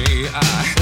way I